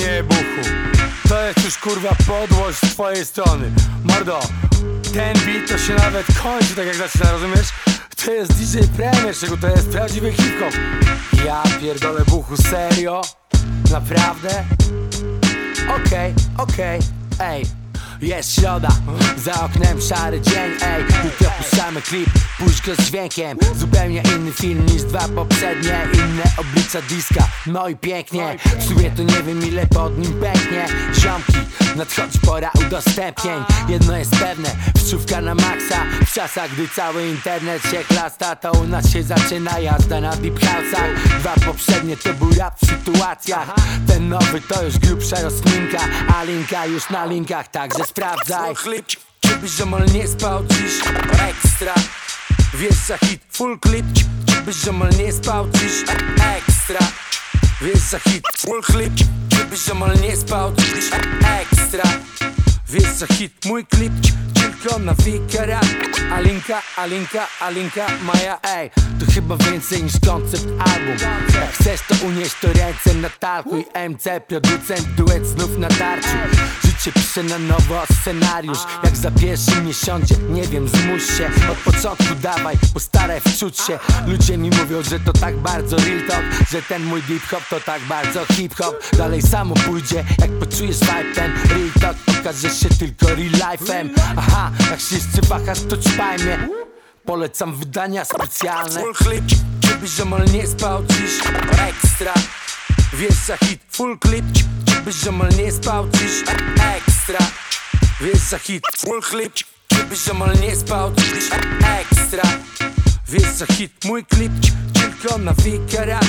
nie buchu To jest już kurwa podłość z twojej strony Mordo, ten beat to się nawet kończy tak jak zaczyna, rozumiesz? To jest DJ Premier, czego to jest prawdziwy hip-hop Ja pierdolę buchu, serio? Naprawdę? Okej, okej, ej jest środa, za oknem szary dzień, ej Jutro puszczamy klip, puść go z dźwiękiem. Zupełnie inny film niż dwa poprzednie Inne oblicza diska, no i pięknie. W sumie to nie wiem ile pod nim pęknie. Ziomki, nadchodzi pora udostępnień. Jedno jest pewne, wczówka na maksa. W czasach, gdy cały internet się chlasta To u nas się zaczyna jazda na deep house'ach. Dwa poprzednie to był rap w sytuacjach. Ten nowy to już grubsza rozkminka A linka już na linkach, także sprawdzaj. Żebyś ziomal nie spał dziś. Ekstra. Wiesz za hit, full clip Żebyś ziomal nie spał dziś. Ekstra Wiesz za hit, full clip Żebyś ziomal nie spał dziś Ekstra. Wiesz za hit, mój klip tylko na wikera Alinka, Alinka, Alinka, Maja Ej, to chyba więcej niż koncept album. Jak chcesz to unieść to ręce na talku I MC, producent, duet znów na tarczu Życie pisze na nowo scenariusz? Jak za pierwszym nie nie wiem, zmuś się. Od początku dawaj, postaraj wczuć się. Ludzie mi mówią, że to tak bardzo real talk Że ten mój deep hop to tak bardzo hip hop. Dalej samo pójdzie, jak poczujesz vibe ten real talk Pokażesz się tylko real life'em. Aha, jak się jeszcze wahasz to ćpaj mnie Polecam wydania specjalne. Full żebyś ziomal nie spał dziś. Ekstra Wiesz za hit, full clip Żebyś ziomal nie spał dziś Ekstra. Wiesz za hit, full clip Żebyś ziomal nie spał dziś Ekstra. Wiesz za hit, mój klip tylko na wikera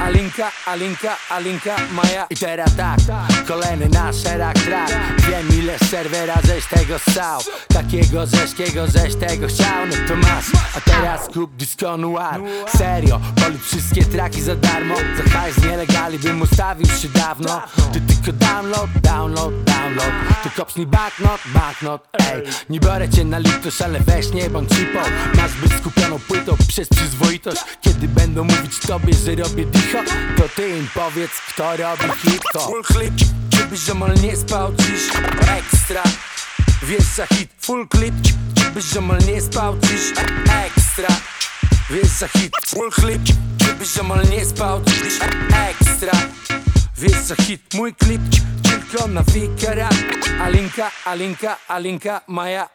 Alinka, Alinka, Alinka, Maja. I teraz tak, kolejny nasz erak track Wiem ile serwera żeś tego ssał. Takiego rzeźkiego żeś tego chciał. No to masz, a teraz kup disco noir. Serio, policz wszystkie traki za darmo. Za hajs nielegali bym ustawił się dawno. Ty tylko download, download, download. Ty kopsnij banknot, banknot, ej. Nie biorę cię na litość, ale weź nie bądź cipą Masz być skupioną płytą przez przyzwoitość. Kiedy będą mówić tobie, że robię dicho To ty im powiedz, kto robi hip-hop. Full clip, żebyś ziomal nie spał dziś Ekstra. Wiesz za hit, full clip Żebyś ziomal nie spał dziś Ekstra. Wiesz za hit, full clip Żebyś ziomal nie spał dziś Ekstra. Wiesz za hit, mój klip Tylko na wikera Alinka, Alinka, Alinka, Maja